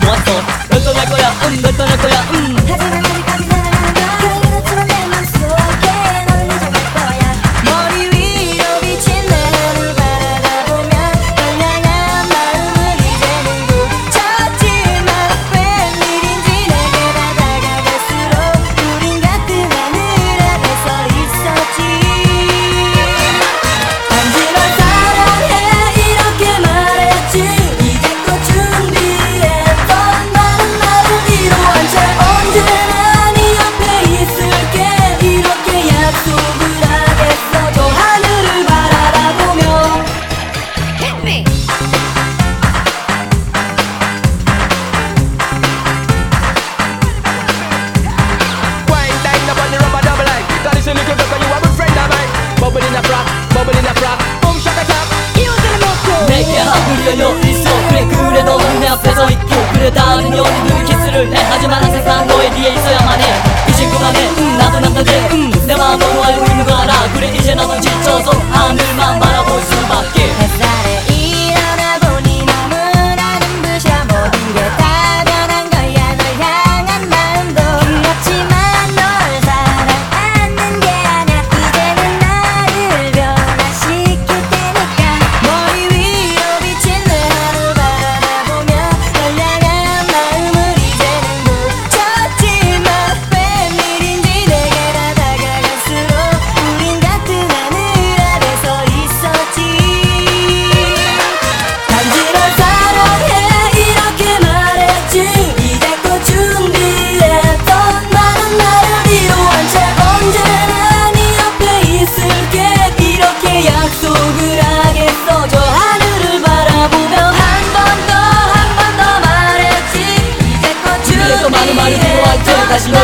널 겪어보는 나를 보았어 널 떠날 거야 음널 떠날 거야 열려 있어. 그래 그래 너는 내 앞에 서 있고. 그래 다른 연인들이 키스를 해. 하지만 항상 너의 뒤에 있어야만 해. 이제 그만해 음 나도 남자인데 음 내 마음 너무 알고 있는 거 알아. 그래 이제 나도 지쳐서 약속을 하겠어. 저 하늘을 바라보며 한 번 더 한 번 더 말했지. 이제껏 준비해 많은 말을 들어왔죠. 다시 널